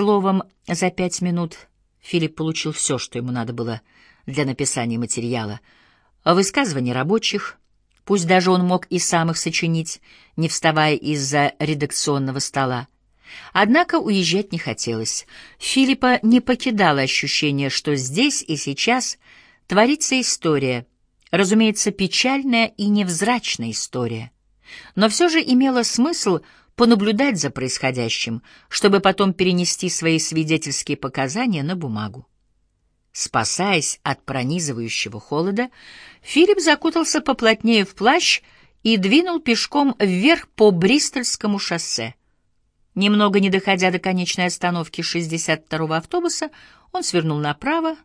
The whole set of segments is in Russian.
Словом, за пять минут Филипп получил все, что ему надо было для написания материала. Высказывания рабочих, пусть даже он мог и сам их сочинить, не вставая из-за редакционного стола. Однако уезжать не хотелось. Филиппа не покидало ощущение, что здесь и сейчас творится история, разумеется, печальная и невзрачная история. Но все же имело смысл понаблюдать за происходящим, чтобы потом перенести свои свидетельские показания на бумагу. Спасаясь от пронизывающего холода, Филипп закутался поплотнее в плащ и двинул пешком вверх по Бристольскому шоссе. Немного не доходя до конечной остановки 62-го автобуса, он свернул направо,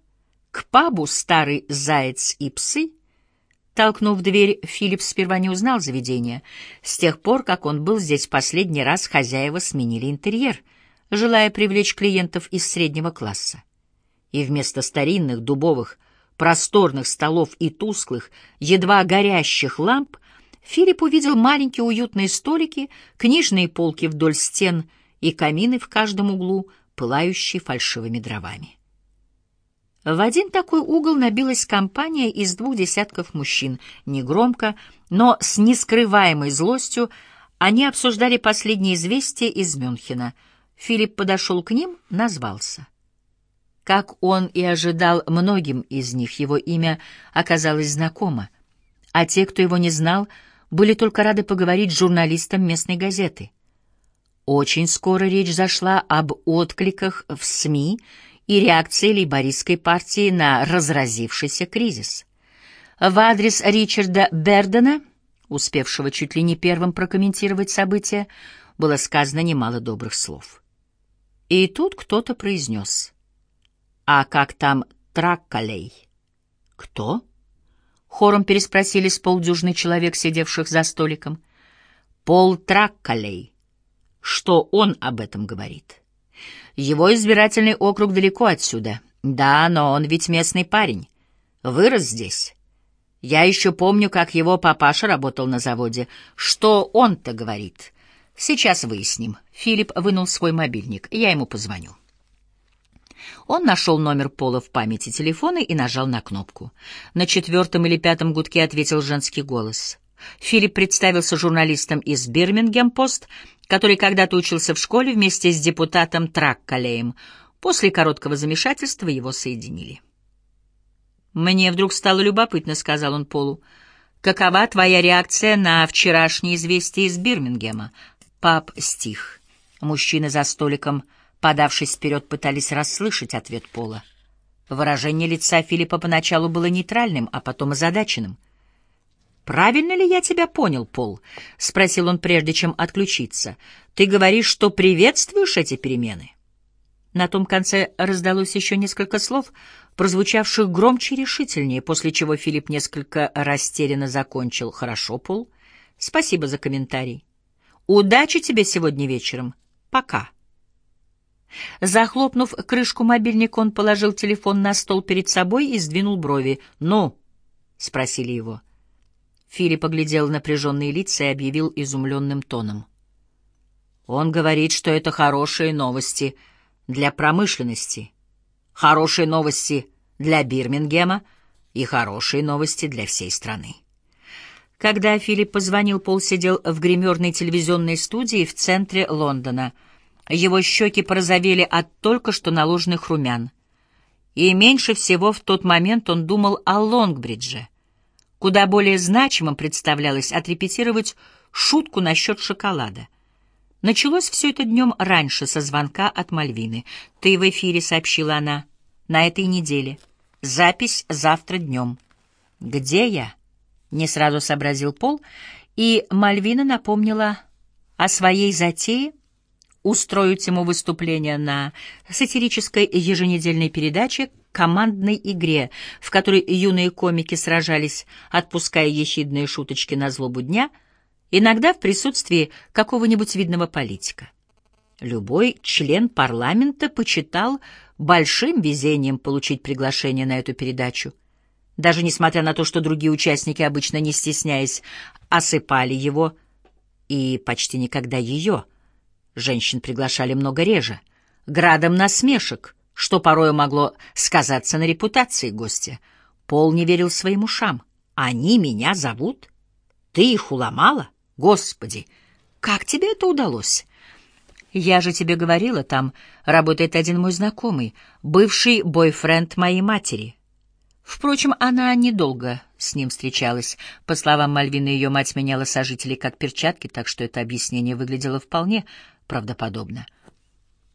к пабу «Старый заяц и псы». Толкнув дверь, Филипп сперва не узнал заведение. С тех пор, как он был здесь последний раз, хозяева сменили интерьер, желая привлечь клиентов из среднего класса и вместо старинных дубовых просторных столов и тусклых, едва горящих ламп, Филипп увидел маленькие уютные столики, книжные полки вдоль стен и камины в каждом углу, пылающие фальшивыми дровами. В один такой угол набилась компания из двух десятков мужчин. Негромко, но с нескрываемой злостью они обсуждали последние известия из Мюнхена. Филипп подошел к ним, назвался. Как он и ожидал, многим из них его имя оказалось знакомо, а те, кто его не знал, были только рады поговорить с журналистом местной газеты. Очень скоро речь зашла об откликах в СМИ и реакции лейбористской партии на разразившийся кризис. В адрес Ричарда Бердена, успевшего чуть ли не первым прокомментировать события, было сказано немало добрых слов. И тут кто-то произнес — «А как там Траккалей?» «Кто?» — хором переспросили с полдюжины человек, сидевших за столиком. «Пол Траккалей. Что он об этом говорит?» «Его избирательный округ далеко отсюда. Да, но он ведь местный парень. Вырос здесь. Я еще помню, как его папаша работал на заводе. Что он-то говорит?» «Сейчас выясним». Филипп вынул свой мобильник. «Я ему позвоню». Он нашел номер Пола в памяти телефона и нажал на кнопку. На четвертом или пятом гудке ответил женский голос. Филипп представился журналистом из Бирмингем-Пост, который когда-то учился в школе вместе с депутатом Траккалеем. После короткого замешательства его соединили. «Мне вдруг стало любопытно», — сказал он Полу. «Какова твоя реакция на вчерашнее известие из Бирмингема?» Пап стих. Мужчины за столиком Подавшись вперед, пытались расслышать ответ Пола. Выражение лица Филиппа поначалу было нейтральным, а потом озадаченным. «Правильно ли я тебя понял, Пол?» — спросил он, прежде чем отключиться. «Ты говоришь, что приветствуешь эти перемены?» На том конце раздалось еще несколько слов, прозвучавших громче и решительнее, после чего Филипп несколько растерянно закончил. «Хорошо, Пол. Спасибо за комментарий. Удачи тебе сегодня вечером. Пока». Захлопнув крышку мобильника, он положил телефон на стол перед собой и сдвинул брови. «Ну?» — спросили его. Филипп оглядел напряженные лица и объявил изумленным тоном. «Он говорит, что это хорошие новости для промышленности, хорошие новости для Бирмингема и хорошие новости для всей страны». Когда Филипп позвонил, Пол сидел в гримерной телевизионной студии в центре Лондона — его щеки порозовели от только что наложенных румян. И меньше всего в тот момент он думал о Лонгбридже. Куда более значимым представлялось отрепетировать шутку насчет шоколада. Началось все это днем раньше со звонка от Мальвины. «Ты в эфире», — сообщила она, — «на этой неделе. Запись завтра днем». «Где я?» — не сразу сообразил Пол, и Мальвина напомнила о своей затее — устроить ему выступление на сатирической еженедельной передаче командной игре, в которой юные комики сражались, отпуская ехидные шуточки на злобу дня, иногда в присутствии какого-нибудь видного политика. Любой член парламента почитал большим везением получить приглашение на эту передачу. Даже несмотря на то, что другие участники, обычно не стесняясь, осыпали его и почти никогда ее – Женщин приглашали много реже. градом насмешек, что порою могло сказаться на репутации гостя. Пол не верил своим ушам. «Они меня зовут? Ты их уломала? Господи, как тебе это удалось?» «Я же тебе говорила, там работает один мой знакомый, бывший бойфренд моей матери». Впрочем, она недолго с ним встречалась. По словам Мальвины, ее мать меняла сожителей как перчатки, так что это объяснение выглядело вполне правдоподобно.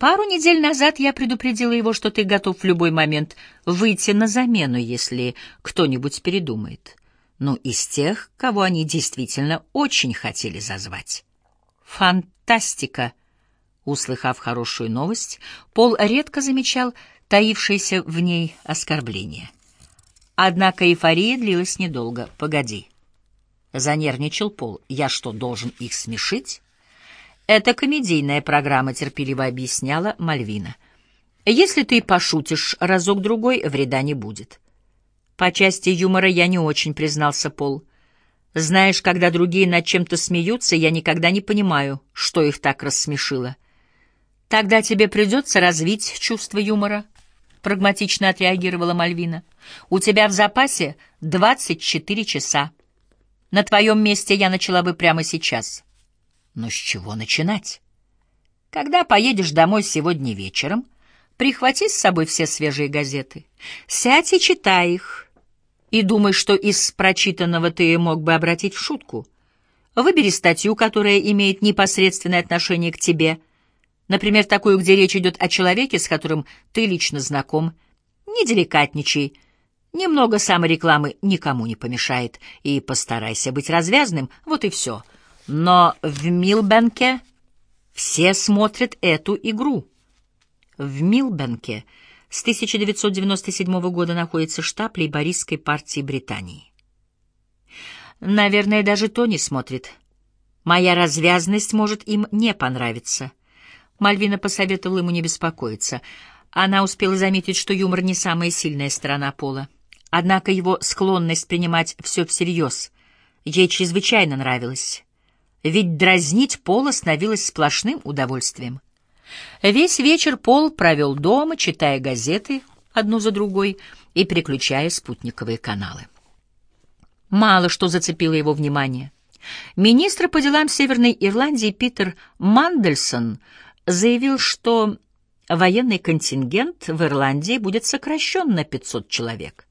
Пару недель назад я предупредила его, что ты готов в любой момент выйти на замену, если кто-нибудь передумает. Ну, из тех, кого они действительно очень хотели зазвать. Фантастика! Услыхав хорошую новость, Пол редко замечал таившееся в ней оскорбление. Однако эйфория длилась недолго. «Погоди». Занервничал Пол. «Я что, должен их смешить?» «Это комедийная программа», — терпеливо объясняла Мальвина. «Если ты пошутишь разок-другой, вреда не будет». «По части юмора я не очень», — признался Пол. «Знаешь, когда другие над чем-то смеются, я никогда не понимаю, что их так рассмешило». «Тогда тебе придется развить чувство юмора», — прагматично отреагировала Мальвина. «У тебя в запасе двадцать четыре часа. На твоем месте я начала бы прямо сейчас». Но с чего начинать? Когда поедешь домой сегодня вечером, прихвати с собой все свежие газеты. Сядь и читай их. И думай, что из прочитанного ты мог бы обратить в шутку. Выбери статью, которая имеет непосредственное отношение к тебе. Например, такую, где речь идет о человеке, с которым ты лично знаком. Не деликатничай. Немного саморекламы никому не помешает. И постарайся быть развязным. Вот и все. — но в Милбенке все смотрят эту игру. В Милбенке с 1997 года находится штаб лейбористской партии Британии. Наверное, даже Тони смотрит. Моя развязность может им не понравиться. Мальвина посоветовала ему не беспокоиться. Она успела заметить, что юмор не самая сильная сторона Пола. Однако его склонность принимать все всерьез ей чрезвычайно нравилась ведь дразнить Пола становилось сплошным удовольствием. Весь вечер Пол провел дома, читая газеты одну за другой и переключая спутниковые каналы. Мало что зацепило его внимание. Министр по делам Северной Ирландии Питер Мандельсон заявил, что военный контингент в Ирландии будет сокращен на 500 человек,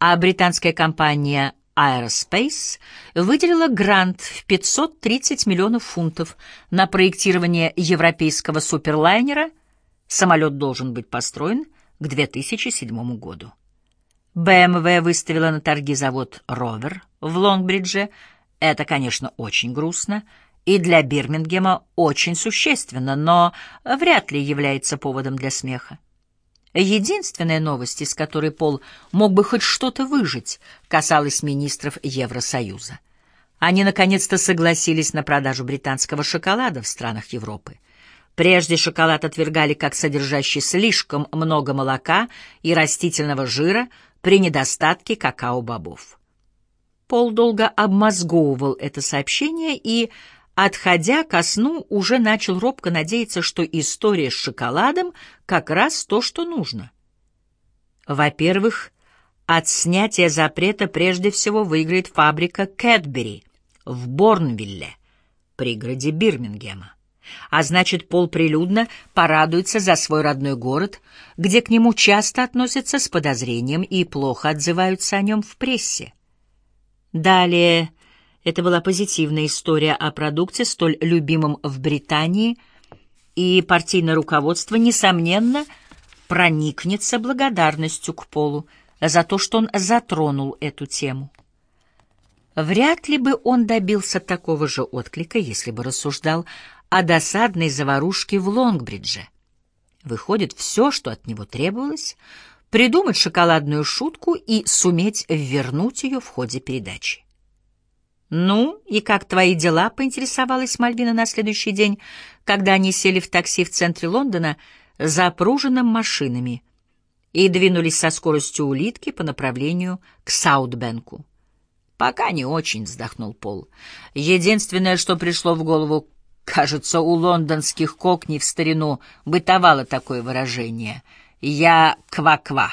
а британская компания Aerospace выделила грант в 530 миллионов фунтов на проектирование европейского суперлайнера. Самолет должен быть построен к 2007 году. BMW выставила на торги завод «Ровер» в Лонгбридже. Это, конечно, очень грустно и для Бирмингема очень существенно, но вряд ли является поводом для смеха. Единственная новость, из которой Пол мог бы хоть что-то выжить, касалась министров Евросоюза. Они наконец-то согласились на продажу британского шоколада в странах Европы. Прежде шоколад отвергали как содержащий слишком много молока и растительного жира при недостатке какао-бобов. Пол долго обмозговывал это сообщение и Отходя ко сну, уже начал робко надеяться, что история с шоколадом как раз то, что нужно. Во-первых, от снятия запрета прежде всего выиграет фабрика Кэтбери в Борнвилле, пригороде Бирмингема. А значит, Пол прилюдно порадуется за свой родной город, где к нему часто относятся с подозрением и плохо отзываются о нем в прессе. Далее это была позитивная история о продукте, столь любимом в Британии, и партийное руководство, несомненно, проникнется благодарностью к Полу за то, что он затронул эту тему. Вряд ли бы он добился такого же отклика, если бы рассуждал о досадной заварушке в Лонгбридже. Выходит, все, что от него требовалось, придумать шоколадную шутку и суметь вернуть ее в ходе передачи. «Ну, и как твои дела?» — поинтересовалась Мальвина на следующий день, когда они сели в такси в центре Лондона, запруженным машинами, и двинулись со скоростью улитки по направлению к Саутбенку. «Пока не очень», — вздохнул Пол. «Единственное, что пришло в голову, Кажется, у лондонских кокней в старину бытовало такое выражение «я ква-ква».